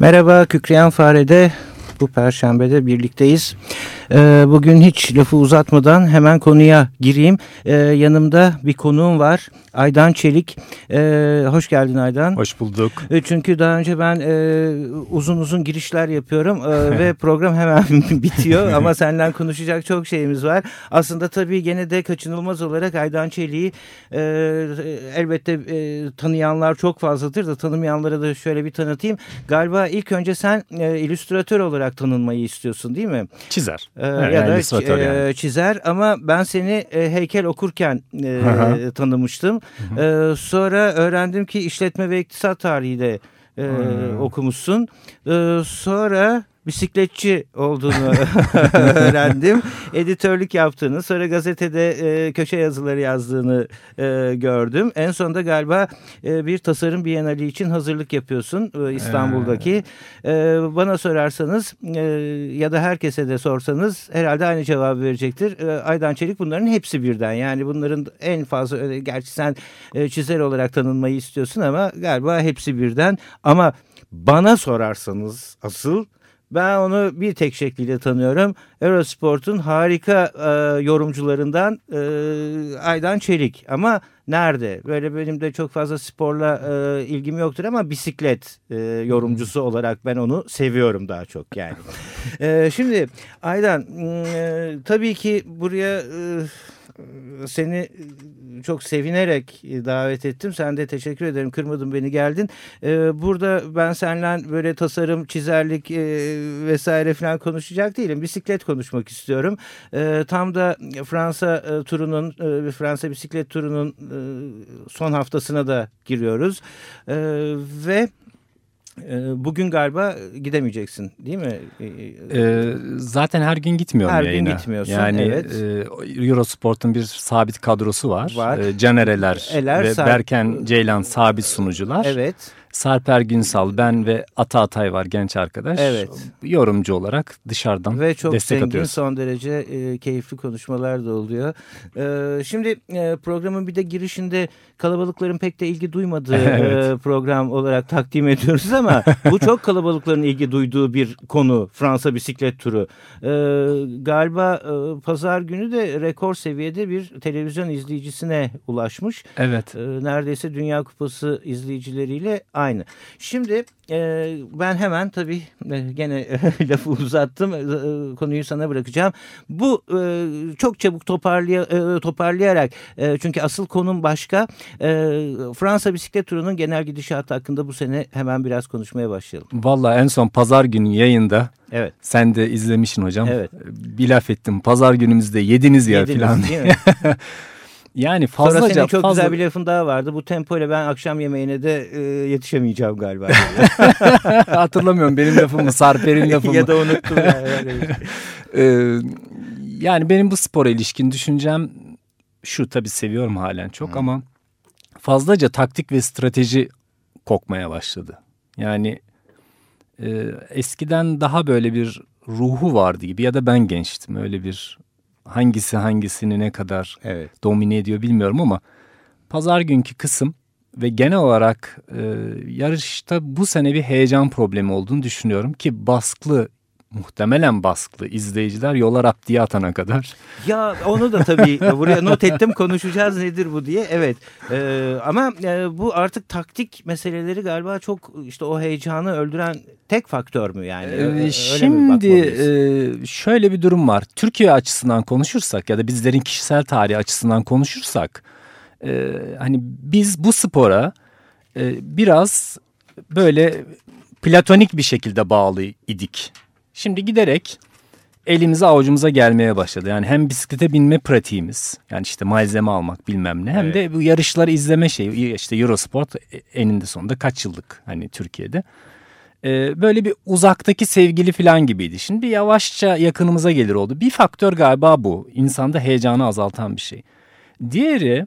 Merhaba Kükreyen Fare'de bu perşembede birlikteyiz. Ee, bugün hiç lafı uzatmadan hemen konuya gireyim. Ee, yanımda bir konuğum var. Aydan Çelik. Ee, hoş geldin Aydan. Hoş bulduk. Çünkü daha önce ben e, uzun uzun girişler yapıyorum e, ve program hemen bitiyor ama senden konuşacak çok şeyimiz var. Aslında tabii gene de kaçınılmaz olarak Aydan Çelik'i e, elbette e, tanıyanlar çok fazladır da tanımayanlara da şöyle bir tanıtayım. Galiba ilk önce sen e, illüstratör olarak tanınmayı istiyorsun değil mi? Çizer. Yani ya da e, yani. çizer ama ben seni e, heykel okurken e, tanımıştım. E, sonra öğrendim ki işletme ve iktisat tarihi de e, okumuşsun. E, sonra bisikletçi olduğunu öğrendim. Editörlük yaptığını, sonra gazetede e, köşe yazıları yazdığını e, gördüm. En sonunda galiba e, bir tasarım bienali için hazırlık yapıyorsun e, İstanbul'daki. E, bana sorarsanız e, ya da herkese de sorsanız herhalde aynı cevabı verecektir. E, Aydan Çelik bunların hepsi birden. Yani bunların en fazla, gerçi sen e, çizer olarak tanınmayı istiyorsun ama galiba hepsi birden. Ama bana sorarsanız asıl ben onu bir tek şekliyle tanıyorum. Eurosport'un harika e, yorumcularından e, Aydan Çelik. Ama nerede? Böyle benim de çok fazla sporla e, ilgim yoktur ama bisiklet e, yorumcusu olarak ben onu seviyorum daha çok yani. e, şimdi Aydan e, tabii ki buraya... E, seni çok sevinerek davet ettim. Sen de teşekkür ederim. Kırmadın beni geldin. Burada ben seninle böyle tasarım, çizerlik vesaire falan konuşacak değilim. Bisiklet konuşmak istiyorum. Tam da Fransa turunun, Fransa bisiklet turunun son haftasına da giriyoruz. Ve bugün galiba gidemeyeceksin değil mi? Ee, ee, zaten her gün gitmiyorum her yayına. Her gün gitmiyorsun yani, evet. E, Eurosport'un bir sabit kadrosu var. var. E, Canereler Eler, ve Berken Ceylan sabit sunucular. Evet. Sarper Günsal, ben ve Ata Atay var genç arkadaş. Evet. Yorumcu olarak dışarıdan ve çok destek zengin, atıyoruz. son derece e, keyifli konuşmalar da oluyor. E, şimdi e, programın bir de girişinde kalabalıkların pek de ilgi duymadığı evet. e, program olarak takdim ediyoruz ama bu çok kalabalıkların ilgi duyduğu bir konu Fransa bisiklet turu. E, galiba e, pazar günü de rekor seviyede bir televizyon izleyicisine ulaşmış. Evet. E, neredeyse Dünya Kupası izleyicileriyle aynı. Şimdi e, ben hemen tabii e, gene e, lafı uzattım. E, konuyu sana bırakacağım. Bu e, çok çabuk toparlay e, toparlayarak e, çünkü asıl konum başka. E, Fransa bisiklet turunun genel gidişatı hakkında bu sene hemen biraz konuşmaya başlayalım. Valla en son pazar günü yayında Evet. Sen de izlemişsin hocam. Evet. Bir laf ettim. Pazar günümüzde yediniz ya yediniz, falan diye. Yani fazlaca Sonra senin çok fazla... güzel bir lafın daha vardı. Bu tempo ile ben akşam yemeğine de e, yetişemeyeceğim galiba. Hatırlamıyorum benim lafımı, Sarper'in lafımı. ya da unuttum. ee, yani benim bu spora ilişkin düşüncem şu tabii seviyorum halen çok hmm. ama fazlaca taktik ve strateji kokmaya başladı. Yani e, eskiden daha böyle bir ruhu vardı gibi ya da ben gençtim öyle bir hangisi hangisini ne kadar evet. domine ediyor bilmiyorum ama pazar günkü kısım ve genel olarak e, yarışta bu sene bir heyecan problemi olduğunu düşünüyorum ki baskılı muhtemelen baskılı izleyiciler yola rap diye atana kadar. Ya onu da tabii buraya not ettim konuşacağız nedir bu diye. Evet ee, ama e, bu artık taktik meseleleri galiba çok işte o heyecanı öldüren tek faktör mü yani? Ee, şimdi e, şöyle bir durum var. Türkiye açısından konuşursak ya da bizlerin kişisel tarihi açısından konuşursak e, hani biz bu spora e, biraz böyle platonik bir şekilde bağlı idik. Şimdi giderek elimize avucumuza gelmeye başladı. Yani hem bisiklete binme pratiğimiz yani işte malzeme almak bilmem ne hem evet. de bu yarışları izleme şeyi işte Eurosport eninde sonunda kaç yıllık hani Türkiye'de. e, böyle bir uzaktaki sevgili falan gibiydi. Şimdi yavaşça yakınımıza gelir oldu. Bir faktör galiba bu. İnsanda heyecanı azaltan bir şey. Diğeri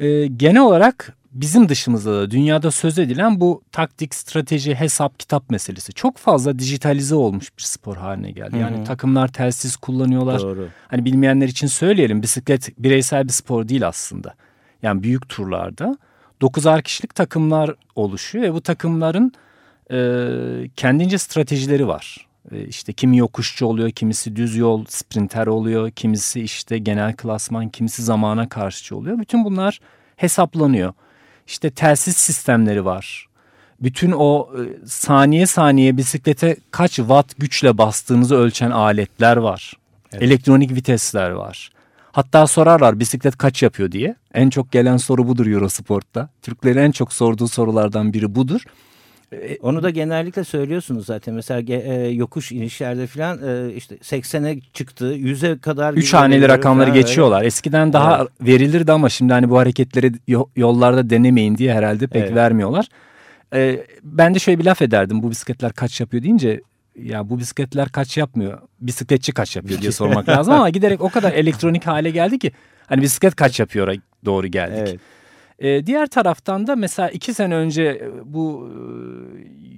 e, genel olarak bizim dışımızda da dünyada söz edilen bu taktik, strateji, hesap, kitap meselesi. Çok fazla dijitalize olmuş bir spor haline geldi. Yani Hı-hı. takımlar telsiz kullanıyorlar. Doğru. Hani bilmeyenler için söyleyelim bisiklet bireysel bir spor değil aslında. Yani büyük turlarda 9'ar kişilik takımlar oluşuyor ve bu takımların e, kendince stratejileri var. E, işte kimi yokuşçu oluyor, kimisi düz yol sprinter oluyor, kimisi işte genel klasman, kimisi zamana karşıcı oluyor. Bütün bunlar hesaplanıyor. İşte telsiz sistemleri var. Bütün o e, saniye saniye bisiklete kaç watt güçle bastığınızı ölçen aletler var. Evet. Elektronik vitesler var. Hatta sorarlar bisiklet kaç yapıyor diye. En çok gelen soru budur Eurosport'ta. Türklerin en çok sorduğu sorulardan biri budur. E, Onu da genellikle söylüyorsunuz zaten. Mesela e, yokuş inişlerde falan e, işte 80'e çıktı, 100'e kadar... Üç haneli rakamları falan, geçiyorlar. Öyle. Eskiden daha evet. verilirdi ama şimdi hani bu hareketleri yollarda denemeyin diye herhalde pek evet. vermiyorlar. E, ben de şöyle bir laf ederdim. Bu bisikletler kaç yapıyor deyince ya bu bisikletler kaç yapmıyor? Bisikletçi kaç yapıyor diye sormak lazım ama giderek o kadar elektronik hale geldi ki hani bisiklet kaç yapıyor doğru geldik. Evet. Ee, diğer taraftan da mesela iki sene önce e, bu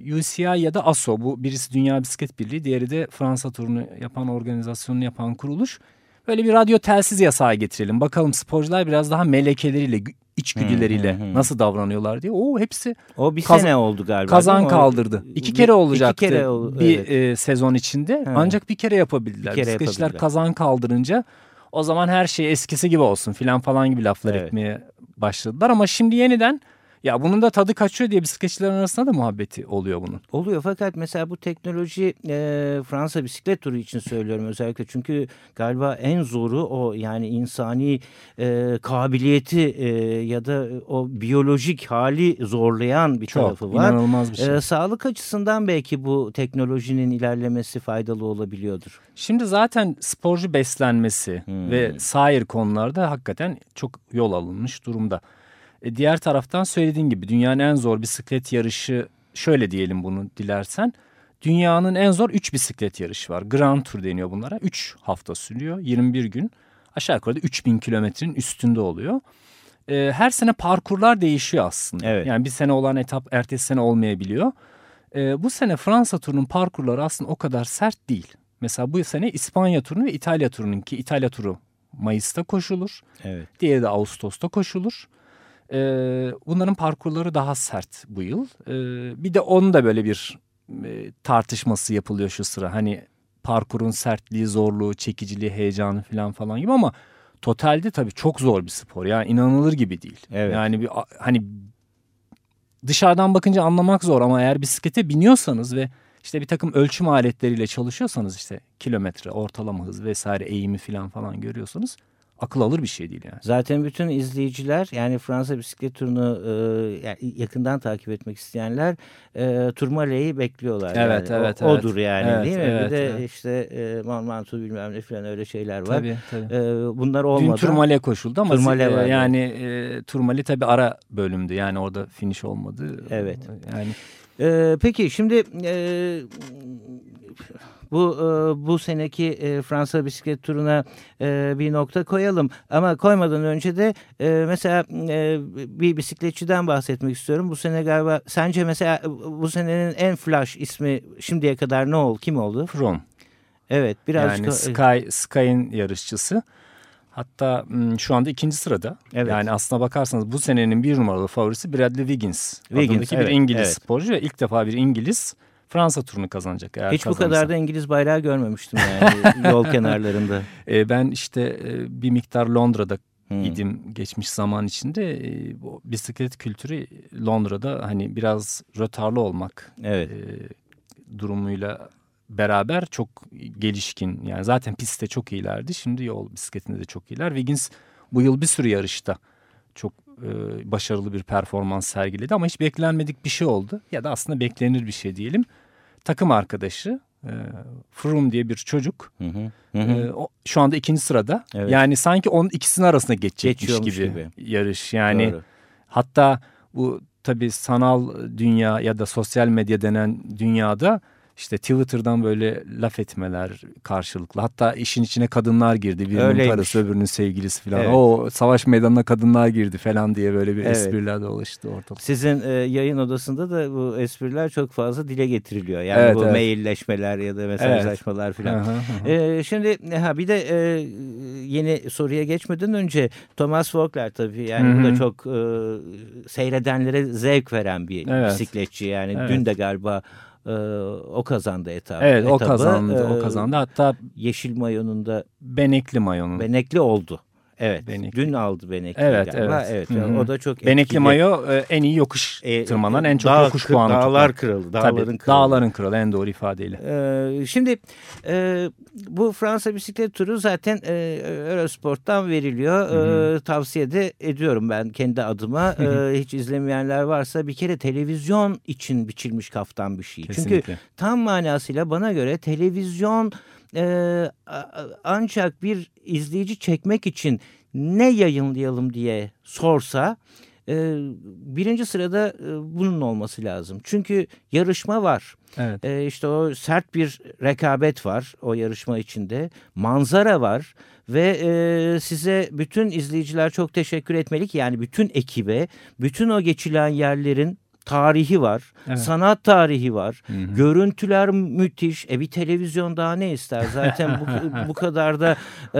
e, UCI ya da ASO bu birisi Dünya Bisiklet Birliği diğeri de Fransa turunu yapan organizasyonunu yapan kuruluş. Böyle bir radyo telsiz yasağı getirelim. Bakalım sporcular biraz daha melekeleriyle içgüdüleriyle hmm, hmm, nasıl davranıyorlar diye. O hepsi o bir sene oldu galiba. Kazan kaldırdı. İki kere olacaktı iki kere ol, bir evet. e, sezon içinde. Ha. Ancak bir kere yapabildiler. Bir kere Bisikletçiler kazan kaldırınca o zaman her şey eskisi gibi olsun filan falan gibi laflar evet. etmeye başladılar. Ama şimdi yeniden ya bunun da tadı kaçıyor diye bisikletçilerin arasında da muhabbeti oluyor bunun. Oluyor fakat mesela bu teknoloji e, Fransa bisiklet turu için söylüyorum özellikle. Çünkü galiba en zoru o yani insani e, kabiliyeti e, ya da o biyolojik hali zorlayan bir Çok, tarafı var. inanılmaz bir şey. E, sağlık açısından belki bu teknolojinin ilerlemesi faydalı olabiliyordur. Şimdi zaten sporcu beslenmesi hmm. ve sair konularda hakikaten çok yol alınmış durumda. E, diğer taraftan söylediğin gibi dünyanın en zor bisiklet yarışı şöyle diyelim bunu dilersen. Dünyanın en zor 3 bisiklet yarışı var. Grand Tour deniyor bunlara. 3 hafta sürüyor. 21 gün. Aşağı yukarı 3000 kilometrenin üstünde oluyor. E, her sene parkurlar değişiyor aslında. Evet. Yani bir sene olan etap ertesi sene olmayabiliyor. E, bu sene Fransa turunun parkurları aslında o kadar sert değil. Mesela bu sene İspanya turunu ve İtalya turunun ki İtalya turu Mayıs'ta koşulur. Evet. Diğeri de Ağustos'ta koşulur. E, bunların parkurları daha sert bu yıl. E, bir de onun da böyle bir e, tartışması yapılıyor şu sıra. Hani parkurun sertliği, zorluğu, çekiciliği, heyecanı falan falan gibi ama totalde tabii çok zor bir spor. Yani inanılır gibi değil. Evet. Yani bir hani dışarıdan bakınca anlamak zor ama eğer bisiklete biniyorsanız ve işte bir takım ölçüm aletleriyle çalışıyorsanız işte kilometre, ortalama hız vesaire eğimi falan falan görüyorsanız akıl alır bir şey değil yani. Zaten bütün izleyiciler yani Fransa bisiklet turunu e, yakından takip etmek isteyenler e, Turmale'yi bekliyorlar. Evet yani. evet. O, evet. Odur yani evet, değil mi? Evet, bir de evet. işte e, Ventoux bilmem ne falan öyle şeyler var. Tabii tabii. E, bunlar olmadı. Dün Turmale koşuldu ama Turmale e, yani e, Turmale tabii ara bölümdü yani orada finish olmadı. Evet. Yani. E, peki şimdi e, bu e, bu seneki e, Fransa bisiklet turuna e, bir nokta koyalım. Ama koymadan önce de e, mesela e, bir bisikletçiden bahsetmek istiyorum. Bu sene galiba sence mesela bu senenin en flash ismi şimdiye kadar ne oldu? Kim oldu? From. Evet biraz yani Sky Sky'ın yarışçısı. Hatta şu anda ikinci sırada. Evet. Yani aslına bakarsanız bu senenin bir numaralı favorisi Bradley Wiggins. Wiggins adındaki evet, bir İngiliz evet. sporcu ve ilk defa bir İngiliz Fransa turunu kazanacak. Eğer Hiç kazanırsa. bu kadar da İngiliz bayrağı görmemiştim yani yol kenarlarında. E, ben işte e, bir miktar Londra'da hmm. idim geçmiş zaman içinde. E, bu bisiklet kültürü Londra'da hani biraz rötarlı olmak evet. e, durumuyla beraber çok gelişkin. Yani zaten pistte çok iyilerdi. Şimdi yol bisikletinde de çok iyiler. Wiggins bu yıl bir sürü yarışta çok e, başarılı bir performans sergiledi ama hiç beklenmedik bir şey oldu. Ya da aslında beklenir bir şey diyelim takım arkadaşı e, Froome diye bir çocuk. Hı hı. Hı hı. E, o, şu anda ikinci sırada. Evet. Yani sanki onun ikisinin arasında geçecekmiş gibi, gibi yarış. Yani Doğru. hatta bu tabii sanal dünya ya da sosyal medya denen dünyada işte Twitter'dan böyle laf etmeler karşılıklı. Hatta işin içine kadınlar girdi. Birinin Öyleymiş. karısı öbürünün sevgilisi falan. Evet. O savaş meydanına kadınlar girdi falan diye böyle bir evet. espriler dolaştı ortalık. Sizin e, yayın odasında da bu espriler çok fazla dile getiriliyor. Yani evet, bu evet. mailleşmeler ya da mesajlaşmalar evet. falan. e, şimdi ha bir de e, yeni soruya geçmeden önce Thomas Vogler tabii yani Hı -hı. bu da çok e, seyredenlere zevk veren bir evet. bisikletçi. Yani evet. dün de galiba e, o kazandı etabı. Evet etabı, o kazandı. E, o kazandı. Hatta yeşil mayonun da benekli mayonun. Benekli oldu. Evet. Benekli. Dün aldı Benekli evet, galiba. Evet. evet. Hı -hı. O da çok Benekli etkili. mayo e, en iyi yokuş e, tırmanan, en çok dağ, yokuş puanı Dağlar tutan. kralı. Dağların Tabii, kralı. Dağların kralı en doğru ifadeyle. Ee, şimdi e, bu Fransa bisiklet turu zaten e, Eurosport'tan veriliyor. Hı -hı. E, tavsiye de ediyorum ben kendi adıma. E, hiç izlemeyenler varsa bir kere televizyon için biçilmiş kaftan bir şey. Kesinlikle. Çünkü tam manasıyla bana göre televizyon e, ancak bir izleyici çekmek için ne yayınlayalım diye sorsa e, birinci sırada e, bunun olması lazım. Çünkü yarışma var. Evet. E, işte o sert bir rekabet var o yarışma içinde. Manzara var ve e, size bütün izleyiciler çok teşekkür etmelik. Yani bütün ekibe, bütün o geçilen yerlerin tarihi var. Evet. Sanat tarihi var. Hı hı. Görüntüler müthiş. E bir televizyon daha ne ister? Zaten bu, bu kadar da e,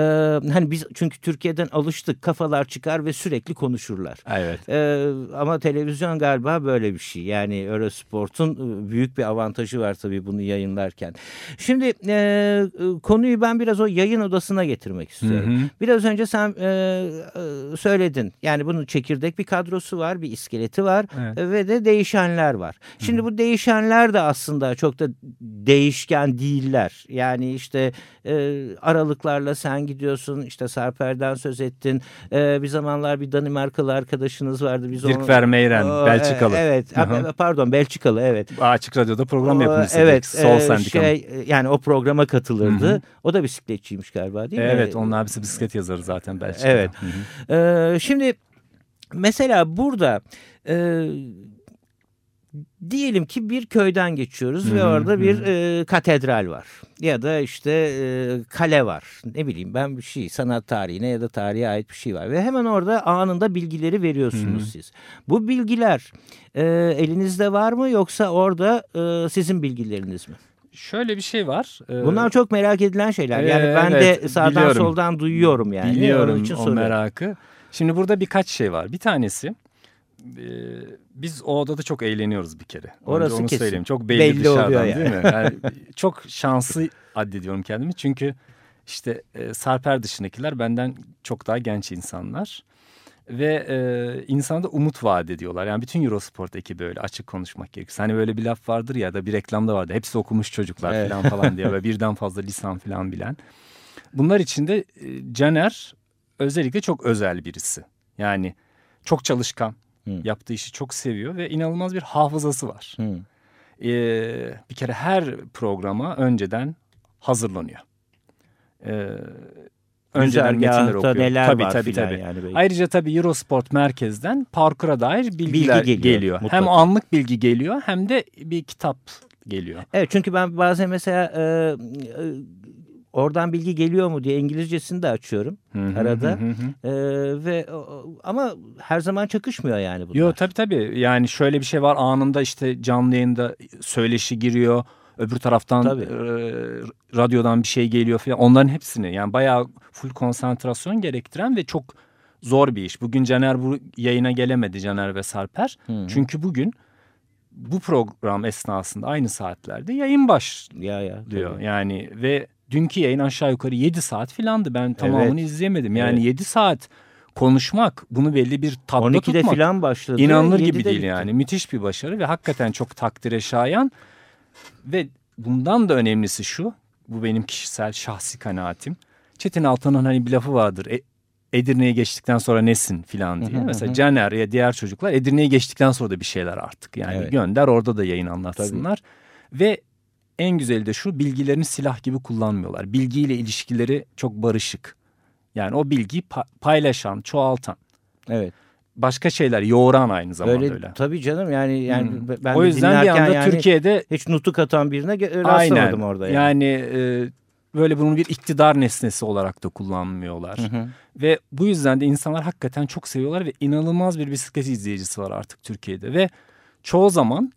hani biz çünkü Türkiye'den alıştık. Kafalar çıkar ve sürekli konuşurlar. Evet. E, ama televizyon galiba böyle bir şey. Yani Eurosport'un e, büyük bir avantajı var tabii bunu yayınlarken. Şimdi e, konuyu ben biraz o yayın odasına getirmek istiyorum. Hı hı. Biraz önce sen e, e, söyledin. Yani bunun çekirdek bir kadrosu var, bir iskeleti var evet. ve de değişenler var. Şimdi Hı. bu değişenler de aslında çok da değişken değiller. Yani işte e, aralıklarla sen gidiyorsun işte Sarper'den söz ettin. E, bir zamanlar bir Danimarkalı arkadaşınız vardı. Biz Dirk onu, Vermeyren o, Belçikalı. E, evet Hı pardon Belçikalı evet. Açık Radyo'da program yapmışsınız. Evet. Sol e, Sendika. Şey, yani o programa katılırdı. Hı -hı. O da bisikletçiymiş galiba değil evet, mi? Evet onun abisi bisiklet yazarı zaten Belçika'da. Evet. Hı -hı. E, şimdi mesela burada... E, Diyelim ki bir köyden geçiyoruz hı ve orada bir e, katedral var. Ya da işte e, kale var. Ne bileyim ben bir şey sanat tarihine ya da tarihe ait bir şey var. Ve hemen orada anında bilgileri veriyorsunuz hı siz. Bu bilgiler e, elinizde var mı yoksa orada e, sizin bilgileriniz mi? Şöyle bir şey var. Ee, Bunlar çok merak edilen şeyler. Yani ben evet, de sağdan biliyorum. soldan duyuyorum yani. Biliyorum Onun için o merakı. Şimdi burada birkaç şey var. Bir tanesi e, biz o odada çok eğleniyoruz bir kere. Orası onu kesin. söyleyeyim. Çok belli, belli dışarıdan yani. değil mi? Yani çok şanslı addediyorum kendimi. Çünkü işte e, Sarper dışındakiler benden çok daha genç insanlar. Ve e, insanda umut vaat ediyorlar. Yani bütün Eurosport ekibi öyle açık konuşmak gerekirse. Hani böyle bir laf vardır ya da bir reklamda vardı. Hepsi okumuş çocuklar evet. falan falan diye. Ve birden fazla lisan falan bilen. Bunlar içinde e, Caner özellikle çok özel birisi. Yani çok çalışkan Hı. Yaptığı işi çok seviyor ve inanılmaz bir hafızası var. Hı. Ee, bir kere her programa önceden hazırlanıyor. Ee, önceden metinler okuyor. Neler tabii, var tabii, tabii. Yani Ayrıca tabii Eurosport merkezden parkura dair bilgiler bilgi geliyor. geliyor. Hem anlık bilgi geliyor hem de bir kitap geliyor. Evet çünkü ben bazen mesela e, e, oradan bilgi geliyor mu diye İngilizcesini de açıyorum hı hı, arada. Hı hı. Ee, ve ama her zaman çakışmıyor yani bunlar. Yok tabii tabii. Yani şöyle bir şey var anında işte canlı yayında söyleşi giriyor. Öbür taraftan e, radyodan bir şey geliyor falan. Onların hepsini yani bayağı full konsantrasyon gerektiren ve çok zor bir iş. Bugün Caner bu yayına gelemedi Caner ve Sarper. Hı hı. Çünkü bugün bu program esnasında aynı saatlerde yayın başlıyor. Ya ya, tabii. yani ve dünkü yayın aşağı yukarı 7 saat filandı. Ben tamamını evet. izleyemedim. Yani evet. 7 saat konuşmak bunu belli bir tatlı 12'de tutmak. 12'de filan başladı. İnanılır gibi değil bitti. yani. Müthiş bir başarı ve hakikaten çok takdire şayan. Ve bundan da önemlisi şu. Bu benim kişisel şahsi kanaatim. Çetin Altan'ın hani bir lafı vardır. E, Edirne'ye geçtikten sonra nesin filan diye. Mesela Caner ya diğer çocuklar Edirne'ye geçtikten sonra da bir şeyler artık. Yani evet. gönder orada da yayın anlatsınlar. Tabii. Ve en güzeli de şu bilgilerini silah gibi kullanmıyorlar. Bilgiyle ilişkileri çok barışık. Yani o bilgiyi paylaşan, çoğaltan. Evet. başka şeyler yoğuran aynı zamanda öyle. öyle. Tabii canım yani yani hmm. ben o yüzden bir anda yani Türkiye'de hiç nutuk atan birine rastlamadım aynen, orada yani. Yani e, böyle bunun bir iktidar nesnesi olarak da kullanmıyorlar. Hı hı. Ve bu yüzden de insanlar hakikaten çok seviyorlar ve inanılmaz bir bisiklet izleyicisi var artık Türkiye'de ve çoğu zaman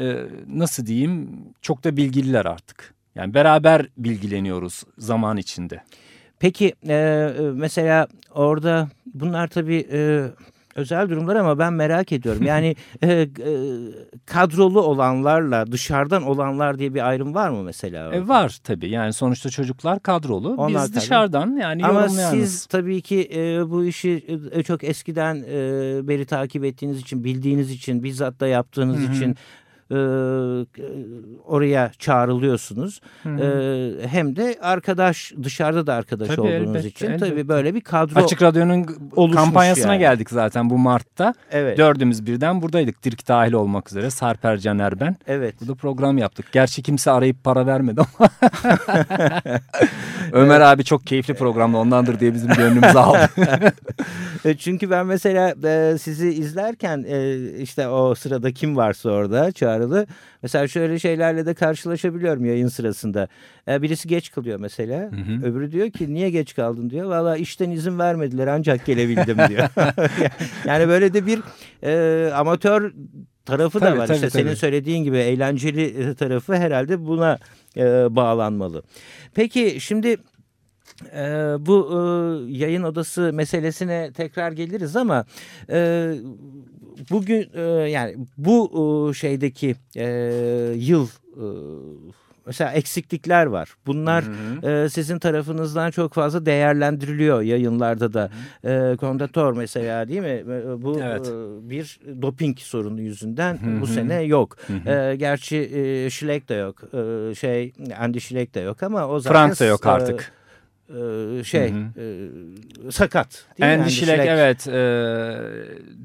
e, nasıl diyeyim çok da bilgililer artık. Yani beraber bilgileniyoruz zaman içinde. Peki e, mesela orada bunlar tabii e, özel durumlar ama ben merak ediyorum. Yani e, e, kadrolu olanlarla dışarıdan olanlar diye bir ayrım var mı mesela? E, var tabii yani sonuçta çocuklar kadrolu. Onlar Biz tabii. dışarıdan yani Ama siz tabii ki e, bu işi e, çok eskiden e, beri takip ettiğiniz için, bildiğiniz için, bizzat da yaptığınız Hı -hı. için e, oraya çağrılıyorsunuz. E, hem de arkadaş dışarıda da arkadaş tabii, olduğunuz elbette, için elbette. tabii böyle bir kadro Açık Radyo'nun kampanyasına yani. geldik zaten bu Mart'ta. Evet. Dördümüz birden buradaydık. Dirk dahil olmak üzere Sarper Caner ben. Evet. Burada program yaptık. Gerçi kimse arayıp para vermedi ama. Ömer abi çok keyifli programda ondandır diye bizim gönlümüzü aldı. E, çünkü ben mesela e, sizi izlerken e, işte o sırada kim varsa orada çağrılı. Mesela şöyle şeylerle de karşılaşabiliyorum yayın sırasında. E, birisi geç kalıyor mesela. Hı hı. Öbürü diyor ki niye geç kaldın diyor. Valla işten izin vermediler ancak gelebildim diyor. yani böyle de bir e, amatör tarafı tabii, da var. Tabii, işte tabii. senin söylediğin gibi eğlenceli tarafı herhalde buna e, bağlanmalı. Peki şimdi e, bu e, yayın odası meselesine tekrar geliriz ama e, bugün e, yani bu e, şeydeki e, yıl e, mesela eksiklikler var. Bunlar hı hı. E, sizin tarafınızdan çok fazla değerlendiriliyor yayınlarda da. Hı. E, Kondator mesela değil mi? E, bu evet. e, bir doping sorunu yüzünden hı hı. bu sene yok. Hı hı. E, gerçi e, Schleck de yok. E, şey Andy Schleck de yok ama o zaten Fransa yok artık. E, şey hı hı. E, sakat. Andy Schleck evet e,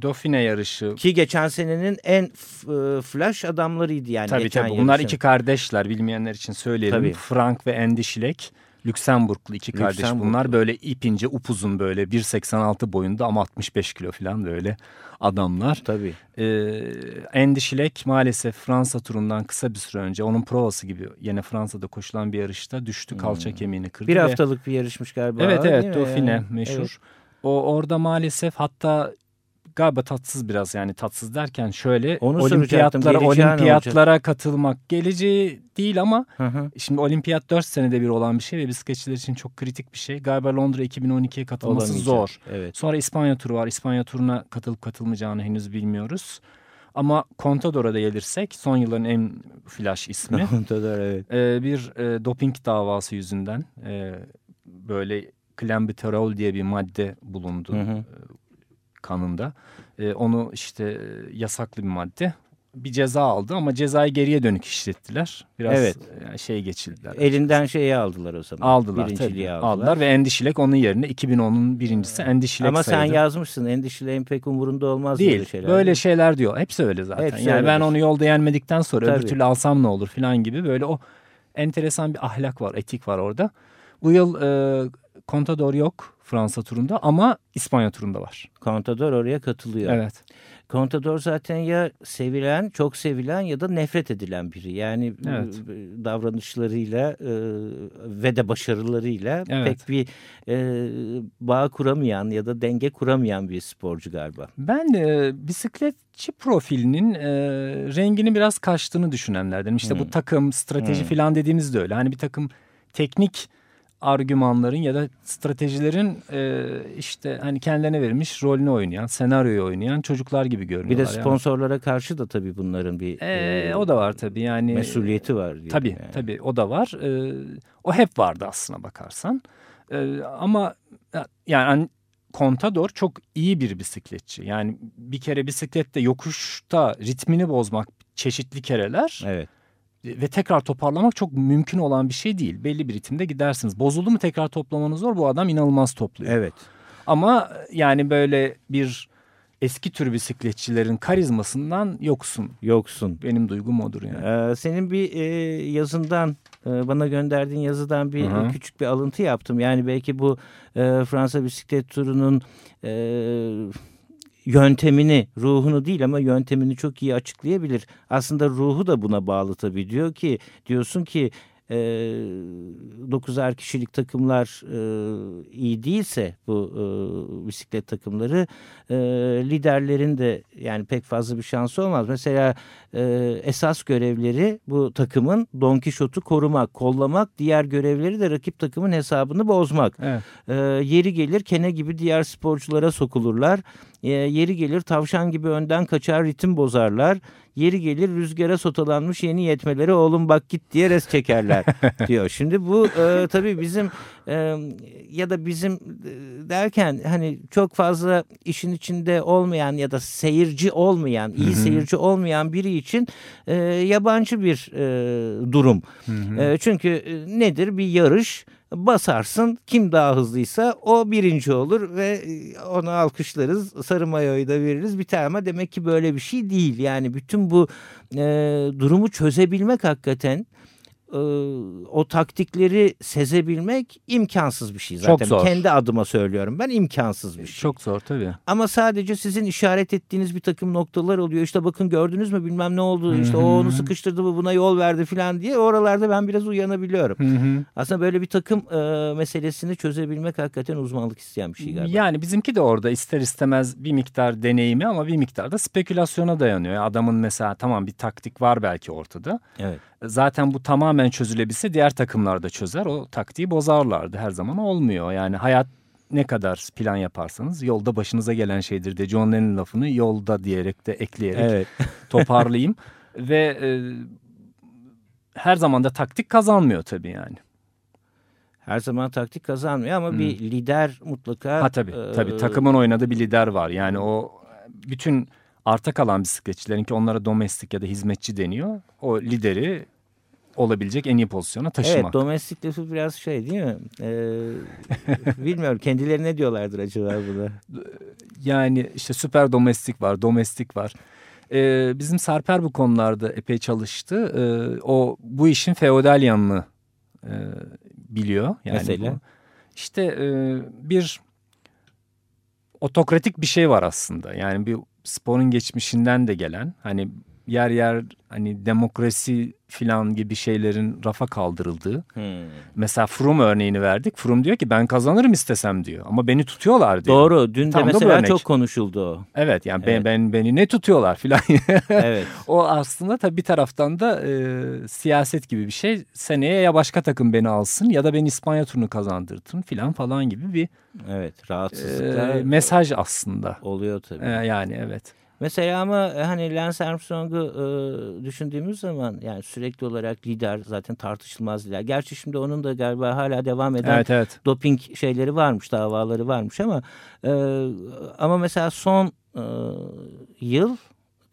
Dauphine yarışı. Ki geçen senenin en e, flash adamlarıydı yani. Tabii tabii bunlar yarışın. iki kardeşler bilmeyenler için söyleyelim. Tabii. Frank ve Andy Schleck. Lüksemburglu iki kardeş Lüksemburglu. bunlar böyle ipince upuzun böyle 1.86 boyunda ama 65 kilo falan böyle adamlar. Tabii. Ee, Andy Schleck maalesef Fransa turundan kısa bir süre önce onun provası gibi yine Fransa'da koşulan bir yarışta düştü kalça hmm. kemiğini kırdı. Bir haftalık ve... bir yarışmış galiba. Evet evet Dauphine yani? meşhur. Evet. O orada maalesef hatta galiba tatsız biraz yani tatsız derken şöyle Onu olimpiyatlara olimpiyatlara katılmak geleceği değil ama hı hı. şimdi olimpiyat 4 senede bir olan bir şey ve bisikletçiler için çok kritik bir şey. Galiba Londra 2012'ye katılması Olamayacak. zor. Evet. Sonra İspanya turu var. İspanya turuna katılıp katılmayacağını henüz bilmiyoruz. Ama Contador'a da gelirsek son yılların en flash ismi. Contador evet. Ee, bir e, doping davası yüzünden e, böyle klambuterol diye bir madde bulundu. Hı hı kanında. E, onu işte e, yasaklı bir madde. Bir ceza aldı ama cezayı geriye dönük işlettiler. Biraz evet. yani şey geçirdiler. Elinden şeyi aldılar o zaman. Aldılar tabii. Aldılar. aldılar ve Endişilek onun yerine 2010'un birincisi Endişilek Ama sayıldı. sen yazmışsın Endişilek'in pek umurunda olmaz Değil. böyle şeyler. Böyle şeyler diyor. Hepsi öyle zaten. Hepsi yani öyledir. ben onu yolda yenmedikten sonra tabii. öbür türlü alsam ne olur falan gibi böyle o enteresan bir ahlak var, etik var orada. Bu yıl e, Contador yok Fransa turunda ama İspanya turunda var. Contador oraya katılıyor. Evet. Contador zaten ya sevilen, çok sevilen ya da nefret edilen biri. Yani evet. davranışlarıyla e, ve de başarılarıyla evet. pek bir e, bağ kuramayan ya da denge kuramayan bir sporcu galiba. Ben e, bisikletçi profilinin e, rengini biraz kaçtığını düşünenlerdenim. İşte hmm. bu takım, strateji hmm. falan dediğimiz de öyle. Hani bir takım teknik argümanların ya da stratejilerin e, işte hani kendilerine verilmiş rolünü oynayan, senaryoyu oynayan çocuklar gibi görünüyorlar. Bir de sponsorlara yani. karşı da tabii bunların bir e, e, o da var tabii yani mesuliyeti var. Tabii yani. tabii o da var. E, o hep vardı aslına bakarsan. E, ama yani Contador çok iyi bir bisikletçi. Yani bir kere bisiklette yokuşta ritmini bozmak çeşitli kereler. Evet ve tekrar toparlamak çok mümkün olan bir şey değil. Belli bir ritimde gidersiniz. Bozuldu mu tekrar toplamanız zor. Bu adam inanılmaz topluyor. Evet. Ama yani böyle bir eski tür bisikletçilerin karizmasından yoksun. Yoksun. Benim duygum odur yani. Ee, senin bir e, yazından e, bana gönderdiğin yazıdan bir Hı -hı. küçük bir alıntı yaptım. Yani belki bu e, Fransa bisiklet turunun e, yöntemini, ruhunu değil ama yöntemini çok iyi açıklayabilir. Aslında ruhu da buna bağlı tabii. Diyor ki, diyorsun ki e, 9'ar kişilik takımlar e, iyi değilse bu e, bisiklet takımları e, liderlerin de yani pek fazla bir şansı olmaz. Mesela e, esas görevleri bu takımın Don Quixote'u korumak, kollamak, diğer görevleri de rakip takımın hesabını bozmak. Evet. E, yeri gelir kene gibi diğer sporculara sokulurlar. E, yeri gelir tavşan gibi önden kaçar ritim bozarlar. Yeri gelir rüzgara sotalanmış yeni yetmeleri oğlum bak git diye res çekerler diyor. Şimdi bu e, tabii bizim e, ya da bizim e, derken hani çok fazla işin içinde olmayan ya da seyirci olmayan, iyi seyirci olmayan biri için e, yabancı bir e, durum. E, çünkü e, nedir bir yarış? Basarsın kim daha hızlıysa o birinci olur ve e, onu alkışlarız sarı mayoyu da veririz. Biter ama demek ki böyle bir şey değil. Yani bütün bu e, durumu çözebilmek hakikaten e, o taktikleri sezebilmek imkansız bir şey zaten. Çok zor. Kendi adıma söylüyorum ben imkansız bir şey. Çok zor tabii. Ama sadece sizin işaret ettiğiniz bir takım noktalar oluyor. İşte bakın gördünüz mü bilmem ne oldu. İşte o onu sıkıştırdı mı buna yol verdi falan diye. Oralarda ben biraz uyanabiliyorum. Aslında böyle bir takım e, meselesini çözebilmek hakikaten uzmanlık isteyen bir şey galiba. Yani bizimki de orada ister istemez bir miktar deneyimi ama bir miktar da spekülasyona dayanıyor. Adamın mesela tamam bir taktik var belki ortada. Evet. Zaten bu tamamen çözülebilse diğer takımlar da çözer. O taktiği bozarlardı. Her zaman olmuyor. Yani hayat ne kadar plan yaparsanız yolda başınıza gelen şeydir de John Lennon lafını yolda diyerek de ekleyerek evet. toparlayayım. Ve e, her zaman da taktik kazanmıyor tabii yani. Her zaman taktik kazanmıyor ama hmm. bir lider mutlaka. Ha tabii e, tabii takımın oynadığı bir lider var. Yani o bütün arta kalan bisikletçilerin ki onlara domestik ya da hizmetçi deniyor. O lideri olabilecek en iyi pozisyona taşımak. Evet domestik lafı biraz şey değil mi? Ee, bilmiyorum kendileri ne diyorlardır acaba buna? Yani işte süper domestik var, domestik var. Ee, bizim Sarper bu konularda epey çalıştı. Ee, o bu işin feodal yanını e, biliyor. Yani Mesela? Bu, işte e, bir otokratik bir şey var aslında. Yani bir sporun geçmişinden de gelen hani yer yer hani demokrasi filan gibi şeylerin rafa kaldırıldığı. Hmm. Mesela Froome örneğini verdik. Froome diyor ki ben kazanırım istesem diyor ama beni tutuyorlar diyor. Doğru. Dün Tam de mesela çok konuşuldu o. Evet yani evet. Ben, ben beni ne tutuyorlar filan. evet. o aslında tabii bir taraftan da e, siyaset gibi bir şey. Seneye ya başka takım beni alsın ya da ben İspanya turunu kazandırtın filan falan gibi bir Evet, rahatsızlıklar e, mesaj aslında. Oluyor tabii. E, yani evet. Mesela ama e, hani Lance Armstrong'u e, düşündüğümüz zaman yani sürekli olarak lider zaten tartışılmaz lider. Gerçi şimdi onun da galiba hala devam eden evet, evet. doping şeyleri varmış, davaları varmış ama e, ama mesela son e, yıl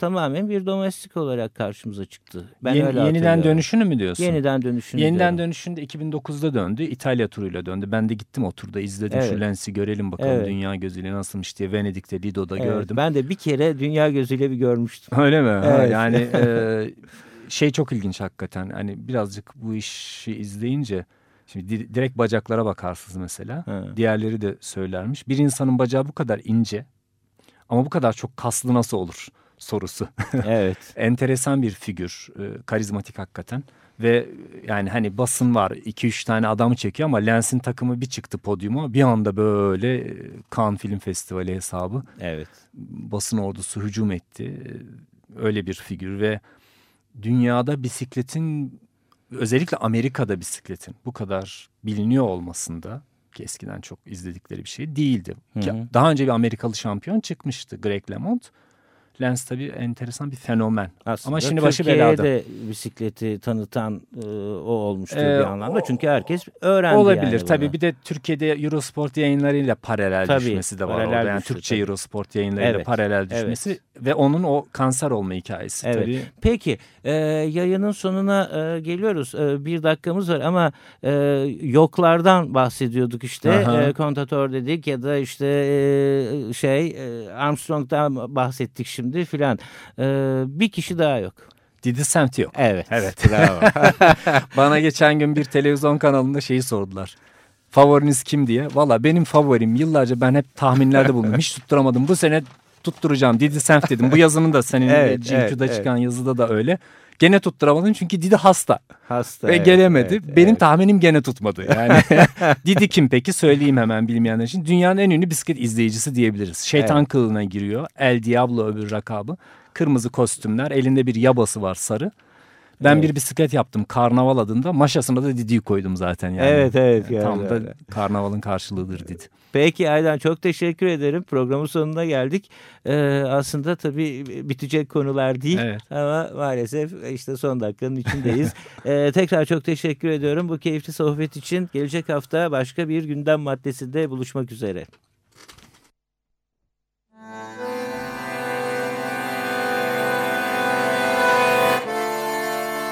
tamamen bir domestik olarak karşımıza çıktı. Ben Yeni, öyle yeniden dönüşünü mü diyorsun? Yeniden dönüşünü Yeniden diyorum. dönüşünde 2009'da döndü. İtalya turuyla döndü. Ben de gittim o turda izledim evet. şu Lens'i görelim bakalım evet. dünya gözüyle nasılmış diye Venedik'te Lido'da evet. gördüm. Ben de bir kere dünya gözüyle bir görmüştüm. Öyle mi? Evet. yani e, şey çok ilginç hakikaten. Hani birazcık bu işi izleyince Şimdi direkt bacaklara bakarsınız mesela. He. Diğerleri de söylermiş. Bir insanın bacağı bu kadar ince ama bu kadar çok kaslı nasıl olur? Sorusu. Evet. Enteresan bir figür, e, karizmatik hakikaten. Ve yani hani basın var 2-3 tane adamı çekiyor ama Lens'in takımı bir çıktı podyuma bir anda böyle e, Cannes Film Festivali hesabı. Evet. Basın ordusu hücum etti. E, öyle bir figür ve dünyada bisikletin özellikle Amerika'da bisikletin bu kadar biliniyor olmasında ki eskiden çok izledikleri bir şey değildi. Hı hı. Daha önce bir Amerikalı şampiyon çıkmıştı Greg LeMond. Lens tabii enteresan bir fenomen. Aslında Ama şimdi başı belada. Türkiye'de bisikleti tanıtan e, o olmuştur ee, bir anlamda. O, Çünkü herkes öğrendi Olabilir yani tabii. Bir de Türkiye'de Eurosport yayınlarıyla paralel tabii, düşmesi de var paralel orada. Yani Türkçe tabii. Eurosport yayınlarıyla evet, paralel düşmesi evet. ve onun o kanser olma hikayesi evet. tabii. Peki e, yayının sonuna e, geliyoruz. E, bir dakikamız var ama e, yoklardan bahsediyorduk işte. E, kontatör dedik ya da işte e, şey e, Armstrong'dan bahsettik şimdi şimdi filan. Ee, bir kişi daha yok. Didi Semti yok. Evet. Evet. Bravo. Bana geçen gün bir televizyon kanalında şeyi sordular. Favoriniz kim diye. Valla benim favorim yıllarca ben hep tahminlerde bulundum. Hiç tutturamadım. Bu sene tutturacağım. Didi Senf dedim. Bu yazının da senin evet, GQ'da evet, çıkan evet. yazıda da öyle. Gene tutturamadım çünkü Didi hasta. Hasta. Ve evet, gelemedi. Evet, Benim evet. tahminim gene tutmadı. Yani Didi kim peki söyleyeyim hemen bilmeyenler için. Dünyanın en ünlü bisiklet izleyicisi diyebiliriz. Şeytan evet. kılığına giriyor. El Diablo öbür rakabı. Kırmızı kostümler. Elinde bir yabası var sarı. Ben evet. bir bisiklet yaptım Karnaval adında. Maşasına da Didi'yi koydum zaten yani. Evet evet. Yani, tam da Karnaval'ın karşılığıdır Didi. Peki Aydan çok teşekkür ederim. Programın sonuna geldik. Ee, aslında tabii bitecek konular değil evet. ama maalesef işte son dakikanın içindeyiz. ee, tekrar çok teşekkür ediyorum bu keyifli sohbet için. Gelecek hafta başka bir gündem maddesinde buluşmak üzere.